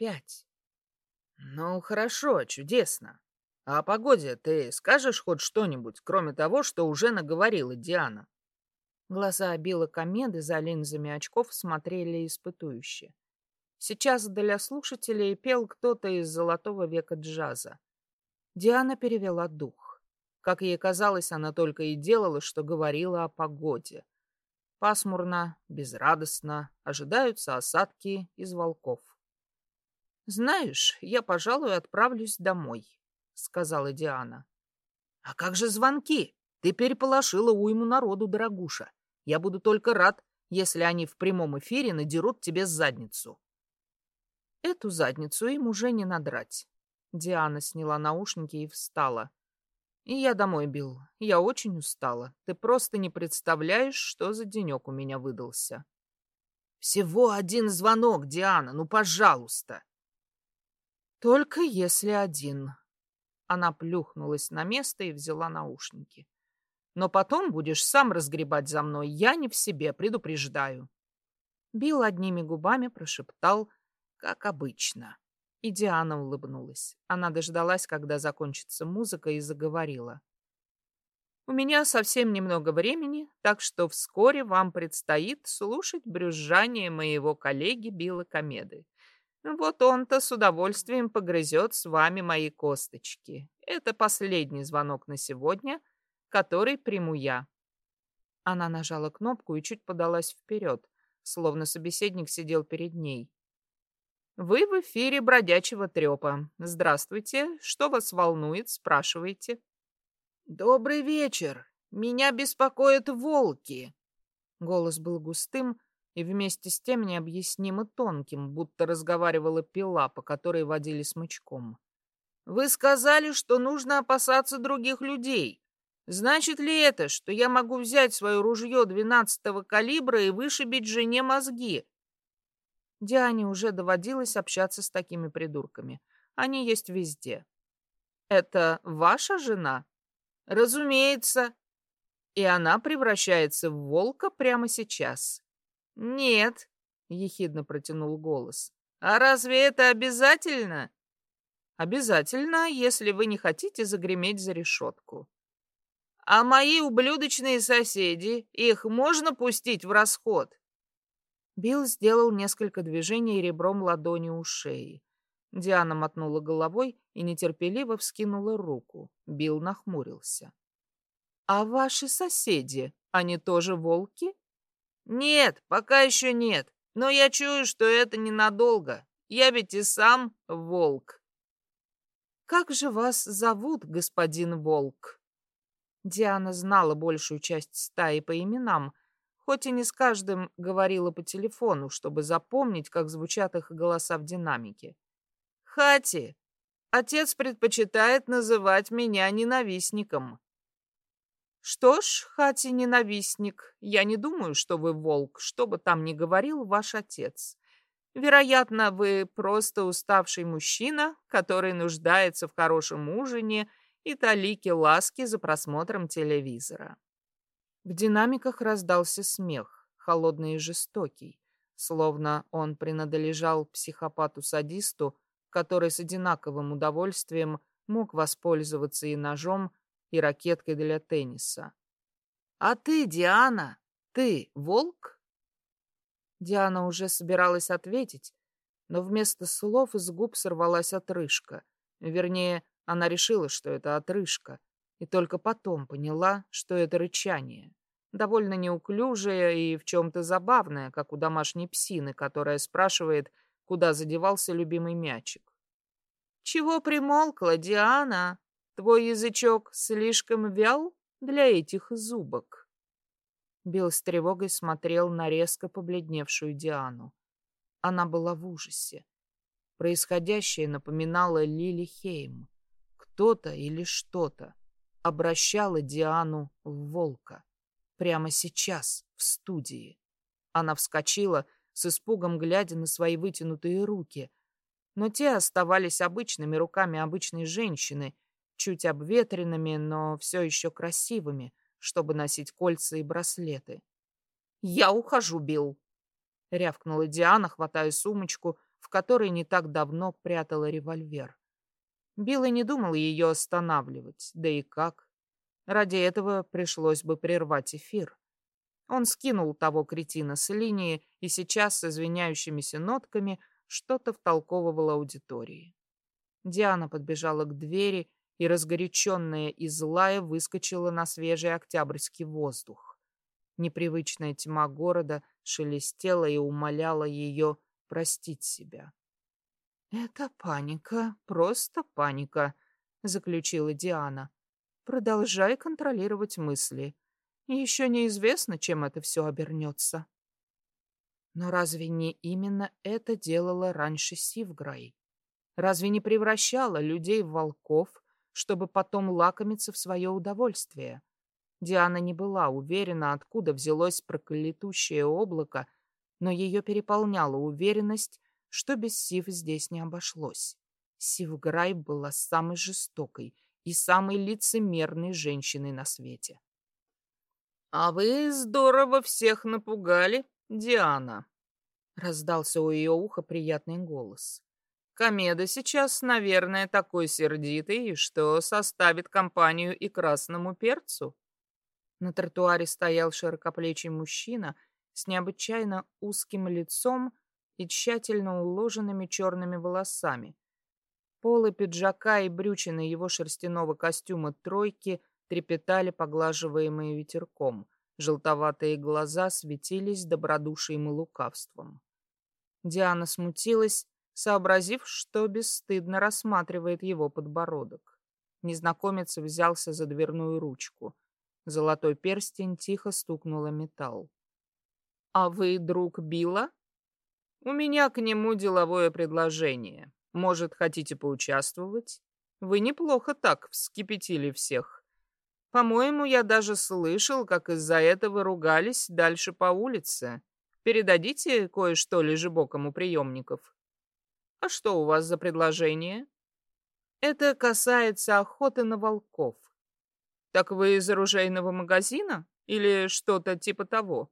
пять. Ну, хорошо, чудесно. А о погоде ты скажешь хоть что-нибудь, кроме того, что уже наговорила Диана? Глаза Билла Комеды за линзами очков смотрели испытующе. Сейчас для слушателей пел кто-то из золотого века джаза. Диана перевела дух. Как ей казалось, она только и делала, что говорила о погоде. Пасмурно, безрадостно, ожидаются осадки из волков. «Знаешь, я, пожалуй, отправлюсь домой», — сказала Диана. «А как же звонки? Ты переполошила уйму народу, дорогуша. Я буду только рад, если они в прямом эфире надерут тебе задницу». Эту задницу им уже не надрать. Диана сняла наушники и встала. И я домой, бил. Я очень устала. Ты просто не представляешь, что за денек у меня выдался. Всего один звонок, Диана, ну, пожалуйста. Только если один. Она плюхнулась на место и взяла наушники. Но потом будешь сам разгребать за мной. Я не в себе, предупреждаю. Бил одними губами прошептал, как обычно. И Диана улыбнулась. Она дождалась, когда закончится музыка, и заговорила. «У меня совсем немного времени, так что вскоре вам предстоит слушать брюзжание моего коллеги Билла Комеды. Вот он-то с удовольствием погрызет с вами мои косточки. Это последний звонок на сегодня, который приму я». Она нажала кнопку и чуть подалась вперед, словно собеседник сидел перед ней. Вы в эфире бродячего трепа. Здравствуйте. Что вас волнует, спрашивайте. Добрый вечер. Меня беспокоят волки. Голос был густым и вместе с тем необъяснимо тонким, будто разговаривала пила, по которой водили смычком. Вы сказали, что нужно опасаться других людей. Значит ли это, что я могу взять свое ружье двенадцатого калибра и вышибить жене мозги, Диане уже доводилось общаться с такими придурками. Они есть везде. Это ваша жена? Разумеется. И она превращается в волка прямо сейчас. Нет, ехидно протянул голос. А разве это обязательно? Обязательно, если вы не хотите загреметь за решетку. А мои ублюдочные соседи, их можно пустить в расход? Билл сделал несколько движений ребром ладони у шеи. Диана мотнула головой и нетерпеливо вскинула руку. Билл нахмурился. «А ваши соседи, они тоже волки?» «Нет, пока еще нет. Но я чую, что это ненадолго. Я ведь и сам волк». «Как же вас зовут, господин волк?» Диана знала большую часть стаи по именам, хоть и не с каждым говорила по телефону, чтобы запомнить, как звучат их голоса в динамике. «Хати, отец предпочитает называть меня ненавистником». «Что ж, Хати ненавистник, я не думаю, что вы волк, что бы там ни говорил ваш отец. Вероятно, вы просто уставший мужчина, который нуждается в хорошем ужине и талике ласки за просмотром телевизора». В динамиках раздался смех, холодный и жестокий, словно он принадлежал психопату-садисту, который с одинаковым удовольствием мог воспользоваться и ножом, и ракеткой для тенниса. «А ты, Диана, ты волк?» Диана уже собиралась ответить, но вместо слов из губ сорвалась отрыжка. Вернее, она решила, что это отрыжка, и только потом поняла, что это рычание. Довольно неуклюжее и в чем-то забавное, как у домашней псины, которая спрашивает, куда задевался любимый мячик. «Чего примолкла, Диана? Твой язычок слишком вял для этих зубок?» Билл с тревогой смотрел на резко побледневшую Диану. Она была в ужасе. Происходящее напоминало Лили Хейм. Кто-то или что-то обращала Диану в волка. Прямо сейчас, в студии. Она вскочила, с испугом глядя на свои вытянутые руки. Но те оставались обычными руками обычной женщины, чуть обветренными, но все еще красивыми, чтобы носить кольца и браслеты. «Я ухожу, Билл!» — рявкнула Диана, хватая сумочку, в которой не так давно прятала револьвер. Билл и не думал ее останавливать, да и как. Ради этого пришлось бы прервать эфир. Он скинул того кретина с линии и сейчас с извиняющимися нотками что-то втолковывал аудитории. Диана подбежала к двери и, разгоряченная и злая, выскочила на свежий октябрьский воздух. Непривычная тьма города шелестела и умоляла ее простить себя. «Это паника, просто паника», — заключила Диана. «Продолжай контролировать мысли. Еще неизвестно, чем это все обернется». Но разве не именно это делала раньше Сивграй? Разве не превращала людей в волков, чтобы потом лакомиться в свое удовольствие? Диана не была уверена, откуда взялось проклятущее облако, но ее переполняла уверенность, что без Сив здесь не обошлось. Сивграй была самой жестокой и самой лицемерной женщиной на свете. «А вы здорово всех напугали, Диана!» — раздался у ее уха приятный голос. «Комеда сейчас, наверное, такой сердитый, что составит компанию и красному перцу». На тротуаре стоял широкоплечий мужчина с необычайно узким лицом и тщательно уложенными черными волосами. Полы пиджака и брючины его шерстяного костюма тройки трепетали, поглаживаемые ветерком. Желтоватые глаза светились добродушием и лукавством. Диана смутилась, сообразив, что бесстыдно рассматривает его подбородок. Незнакомец взялся за дверную ручку. Золотой перстень тихо стукнула металл. «А вы друг Билла?» У меня к нему деловое предложение. Может, хотите поучаствовать? Вы неплохо так вскипятили всех. По-моему, я даже слышал, как из-за этого ругались дальше по улице. Передадите кое-что лежебокому приемников. А что у вас за предложение? Это касается охоты на волков. Так вы из оружейного магазина или что-то типа того?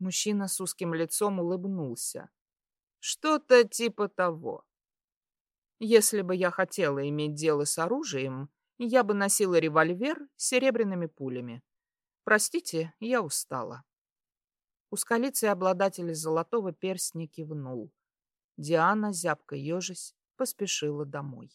Мужчина с узким лицом улыбнулся. Что-то типа того. Если бы я хотела иметь дело с оружием, я бы носила револьвер с серебряными пулями. Простите, я устала. Ускалицый обладатель золотого перстня кивнул. Диана, зябко ежась, поспешила домой.